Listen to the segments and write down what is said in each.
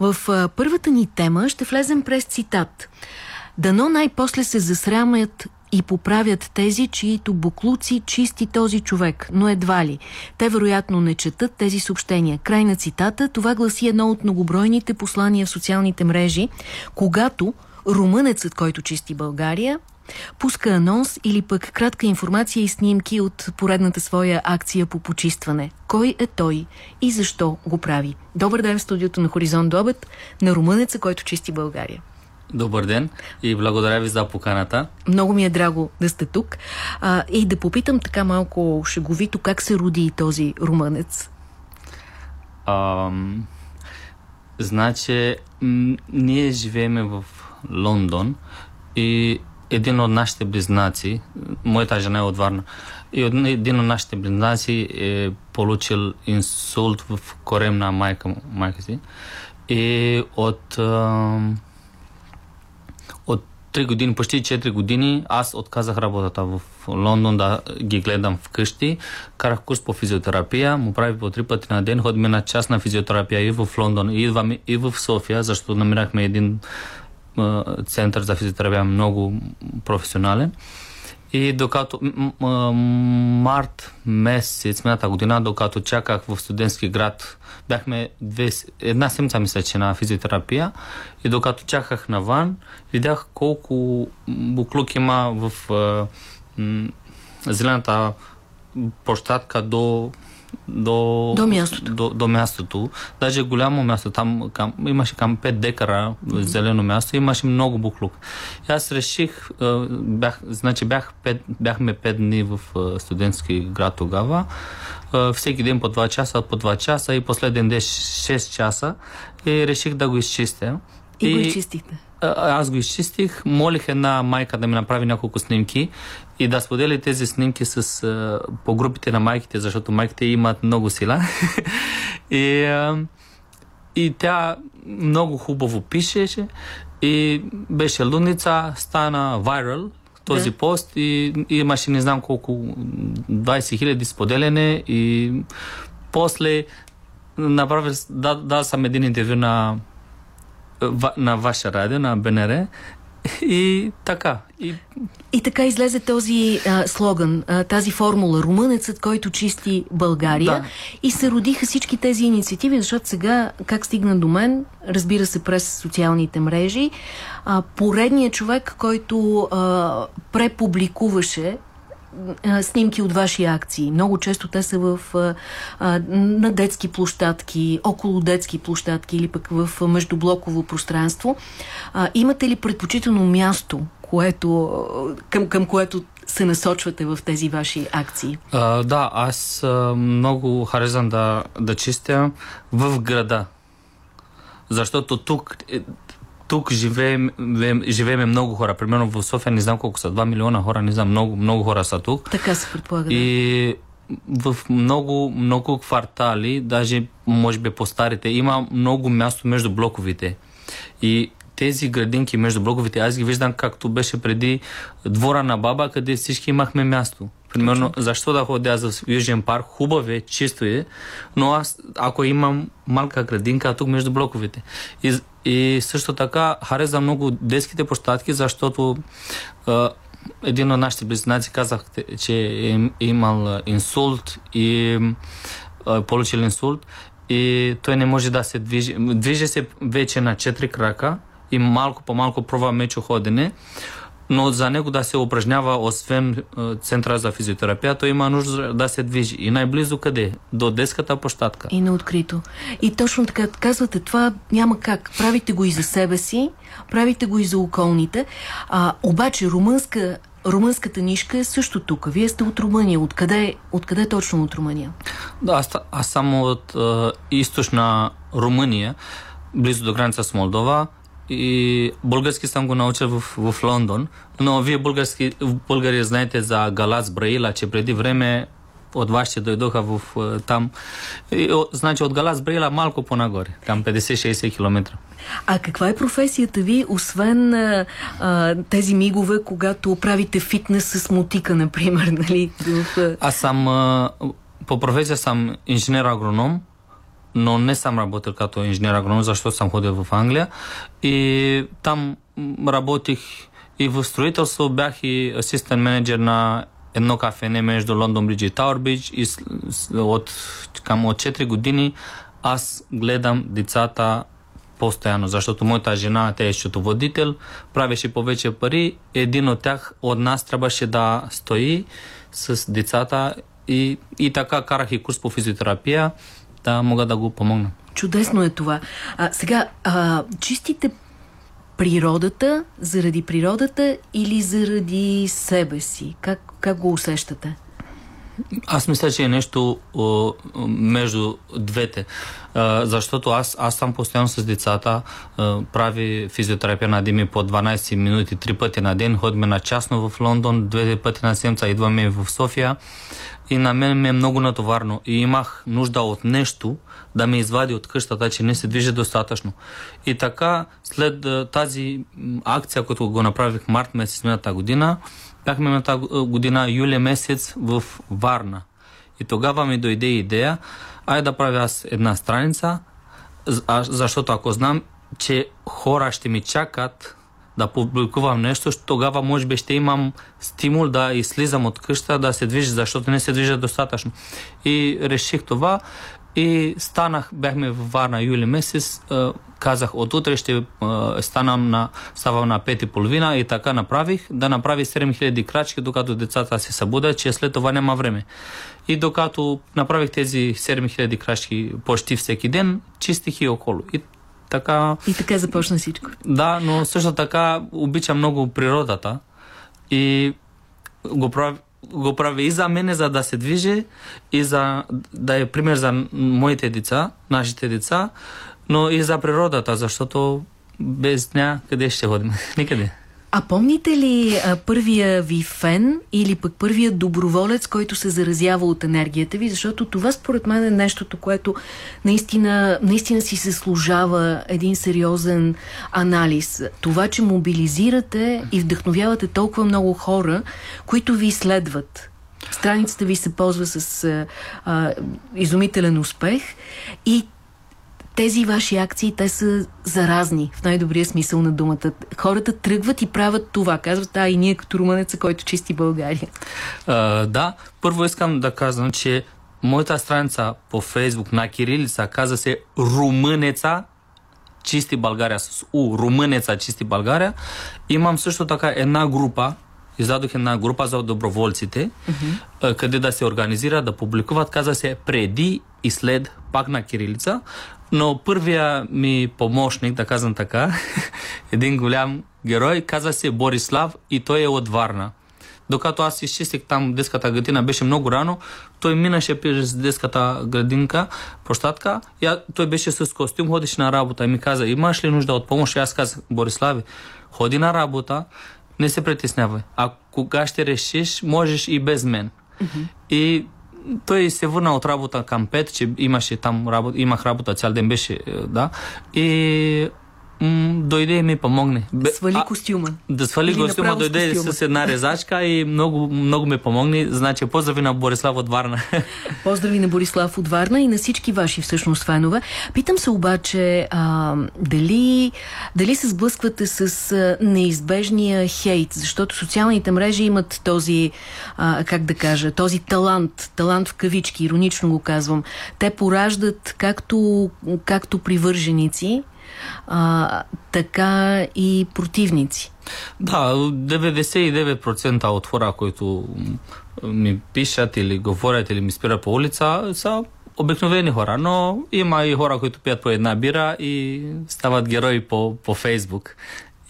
В първата ни тема ще влезем през цитат. Дано най-после се засрамят и поправят тези, чието буклуци чисти този човек, но едва ли. Те вероятно не четат тези съобщения. Край на цитата, това гласи едно от многобройните послания в социалните мрежи, когато румънецът, който чисти България, пуска анонс или пък кратка информация и снимки от поредната своя акция по почистване. Кой е той и защо го прави? Добър ден в студиото на Хоризонт до обед на румънеца, който чисти България. Добър ден и благодаря ви за поканата. Много ми е драго да сте тук. А, и да попитам така малко шеговито, как се роди този румънец? Ам, значи, ние живееме в Лондон и един от нашите близнаци, моята жена е от Варна, и един от нашите близнаци е получил инсулт в корем на майка, майка си. И от, от 3 години, почти 4 години, аз отказах работата в Лондон да ги гледам вкъщи. Карах курс по физиотерапия, му прави по три пъти на ден, ходим на частна физиотерапия и в Лондон, и, идваме и в София, защото намирахме един център за физиотерапия много професионален. И докато март месец, мината година, докато чаках в студентски град, бяхме две, една седмица мисля, че на физиотерапия и докато чаках навън, видях колко буклук има в м, зелената площадка до до, до, мястото. До, до мястото. Даже голямо място, там към, имаше към 5 декара mm-hmm. зелено място, имаше много буклук. И аз реших, бях, значи бях 5, бяхме 5 дни в студентски град тогава, всеки ден по 2 часа, по 2 часа и последен ден 6 часа и реших да го изчистя. И, и го изчистихте? Аз го изчистих, молих една майка да ми направи няколко снимки и да сподели тези снимки с, по групите на майките, защото майките имат много сила. и, и тя много хубаво пишеше и беше луница, стана вайрал този да. пост и, и имаше не знам колко 20 хиляди споделяне и после направих, да, да съм един интервю на на ваше радио, на БНР. И така. И, и така излезе този а, слоган, а, тази формула Румънецът, който чисти България. Да. И се родиха всички тези инициативи, защото сега, как стигна до мен, разбира се, през социалните мрежи, а, поредният човек, който а, препубликуваше снимки от ваши акции. Много често те са в, на детски площадки, около детски площадки или пък в междублоково пространство. Имате ли предпочитано място, което, към, към което се насочвате в тези ваши акции? А, да, аз много харесвам да, да чистя в града. Защото тук е, тук живеем, живеем много хора. Примерно в София не знам колко са, 2 милиона хора, не знам, много, много хора са тук. Така се предполага. И в много, много квартали, даже може би по старите, има много място между блоковите. И тези градинки между блоковите, аз ги виждам както беше преди двора на баба, къде всички имахме място. Примерно, защо да ходя за Южен парк? Хубав е, чисто е, но аз, ако имам малка градинка тук между блоковете. И, и също така харесвам много детските площадки, защото а, един от нашите близнаци казах, че е имал инсулт и е получил инсулт и той не може да се движи. Движи се вече на четири крака и малко по малко пробва мечо ходене но за него да се упражнява, освен е, центъра за физиотерапия, той има нужда да се движи. И най-близо къде? До детската площадка. И на открито. И точно така казвате, това няма как. Правите го и за себе си, правите го и за околните. А, обаче румънска Румънската нишка е също тук. Вие сте от Румъния. Откъде, откъде точно от Румъния? Да, аз, аз съм от е, източна Румъния, близо до граница с Молдова и български съм го научил в, в Лондон, но вие български, в България знаете за Галац Браила, че преди време от вашите дойдоха в, там. И, значи от Галац Браила малко по-нагоре, там 50-60 км. А каква е професията ви, освен а, а, тези мигове, когато правите фитнес с мотика, например? Нали? Аз съм, а, по професия съм инженер-агроном, но не съм работил като инженер агроном, защото съм ходил в Англия. И там работих и в строителство, бях и асистент менеджер на едно кафене между Лондон Бридж и Тауър Бридж и от, към, от 4 години аз гледам децата постоянно, защото моята жена, тя е счетоводител, правеше повече пари, един от тях от нас трябваше да стои с децата и, и така карах и курс по физиотерапия, да мога да го помогна. Чудесно е това. А, сега, а, чистите природата заради природата или заради себе си? Как, как го усещате? Аз мисля, че е нещо о, между двете. А, защото аз, аз съм постоянно с децата, а, прави физиотерапия на Дими по 12 минути, три пъти на ден, ходим на частно в Лондон, две пъти на седмица идваме в София и на мен ми е много натоварно и имах нужда от нещо да ме извади от къщата, че не се движи достатъчно. И така, след тази акция, която го направих март месец миналата година, бяхме на тази година юли месец в Варна. И тогава ми дойде идея, ай да правя аз една страница, защото ако знам, че хора ще ми чакат да публикувам нещо, тогава може би ще имам стимул да излизам от къща, да се движа, защото не се движа достатъчно. И реших това и станах, бяхме в Варна юли месец, казах от утре ще станам на, ставам на пет и половина и така направих, да направи 7000 крачки, докато децата се събудят, че след това няма време. И докато направих тези 7000 крачки почти всеки ден, чистих и около. И така... И така започна всичко. Да, но също така обичам много природата и го правя, го прави и за мене, за да се движи и за да е пример за моите деца, нашите деца, но и за природата, защото без нея къде ще ходим? Никъде. А помните ли а, първия ви фен или пък първия доброволец, който се заразява от енергията ви? Защото това според мен е нещото, което наистина, наистина си се служава един сериозен анализ. Това, че мобилизирате и вдъхновявате толкова много хора, които ви следват. Страницата ви се ползва с а, изумителен успех и тези ваши акции, те са заразни, в най-добрия смисъл на думата. Хората тръгват и правят това. Казват, а и ние като румънеца, който чисти България. А, да, първо искам да казвам, че моята страница по Фейсбук на Кирилица каза се Румънеца чисти България с У, Румънеца чисти България. Имам също така една група, издадох една група за доброволците, mm-hmm. къде да се организира, да публикуват, каза се преди и след пак на Кирилица. Но първия ми помощник, да казвам така, един голям герой, каза се Борислав и той е от Варна. Докато аз изчистих там детската градина, беше много рано, той минаше през детската градинка, площадка, и той беше с костюм, ходеше на работа и ми каза, имаш ли нужда от помощ? И аз казах, Борислави, ходи на работа, не се притеснявай. А кога ще решиш, можеш и без мен. Mm-hmm. И той се върна от работа към 5, че имаше там работа, имах работа цял ден беше, е, да. И м- дойде и ми помогне. Свали костюма. Да свали Или костюма, дойде костюма. с една резачка и много, много ми помогне. Значи, поздрави на Борислав от Варна. Поздрави на Борислав от Варна и на всички ваши всъщност фенове. Питам се обаче, а, дали, дали се сблъсквате с а, неизбежния хейт, защото социалните мрежи имат този, а, как да кажа, този талант, талант в кавички, иронично го казвам. Те пораждат както, както привърженици, а, така и противници. Да, 99% от хора, които ми пишат или говорят или ми спират по улица, са обикновени хора, но има и хора, които пият по една бира и стават герои по, по Фейсбук.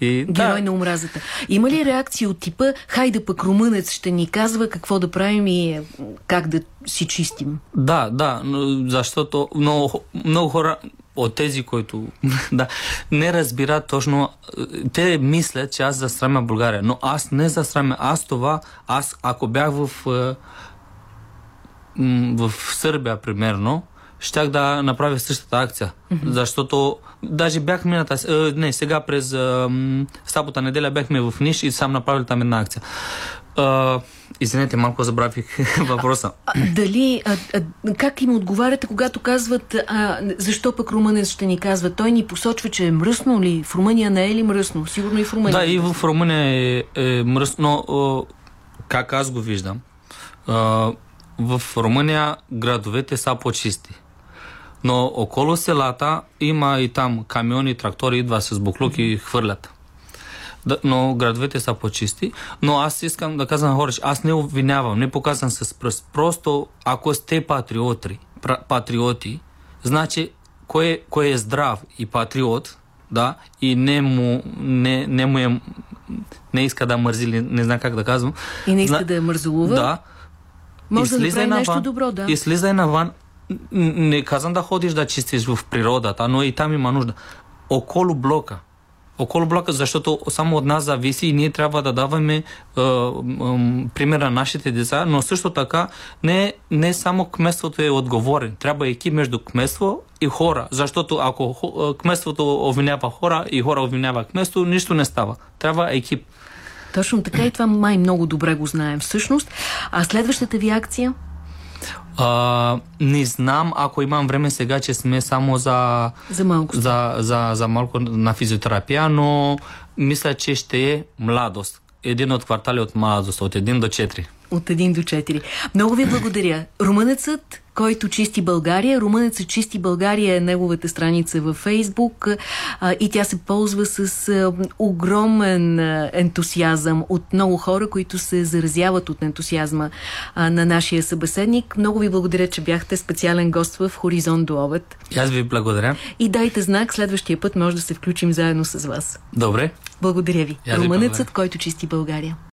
И, Герой да. на омразата. Има ли реакции от типа, хайде пък румънец ще ни казва какво да правим и как да си чистим? Да, да, защото много, много хора от тези, които да, не разбират точно, те мислят, че аз засрамя България, но аз не засрамя. Аз това, аз ако бях в, е, в Сърбия, примерно, щях да направя същата акция. Mm-hmm. Защото даже бях мината, е, не, сега през събота неделя бяхме в Ниш и сам направили там една акция. А, извинете, малко забравих въпроса. А, дали, а, а, как им отговаряте, когато казват, а, защо пък румънец ще ни казва? Той ни посочва, че е мръсно ли? В Румъния не е ли мръсно? Сигурно и в Румъния. Да, и в Румъния е, е мръсно, но как аз го виждам, а, в Румъния градовете са по-чисти. Но около селата има и там камиони, трактори, идва с буклук и хвърлят. Да, но градовете са по-чисти. Но аз искам да казвам хора, че аз не обвинявам, не показвам с пръст. Просто ако сте патриоти, патриоти, значи кой, кой е здрав и патриот, да, и не му, не, не му е, не иска да мързи, не, не знам как да казвам. И не иска да е мързолува. Да. Може да направи нещо добро, да. И слизай навън. Не казвам да ходиш да чистиш в природата, но и там има нужда. Около блока около блока, защото само от нас зависи и ние трябва да даваме е, е, пример на нашите деца, но също така не, не само кметството е отговорен. Трябва екип между кметство и хора, защото ако кметството обвинява хора и хора обвинява кметство, нищо не става. Трябва екип. Точно така и това май много добре го знаем всъщност. А следващата ви акция? А, не знам, ако имам време сега, че сме само за, за, малко. за, за, за малко на физиотерапия, но мисля, че ще е младост. Един от квартали от младост, от 1 до 4. От 1 до 4. Много ви благодаря. Румънецът който чисти България. Румънецът чисти България е неговата страница във Фейсбук а, и тя се ползва с а, огромен а, ентусиазъм от много хора, които се заразяват от ентусиазма а, на нашия събеседник. Много ви благодаря, че бяхте специален гост в Хоризонт до обед. И аз ви благодаря. И дайте знак, следващия път може да се включим заедно с вас. Добре. Благодаря ви. Румънецът, който чисти България.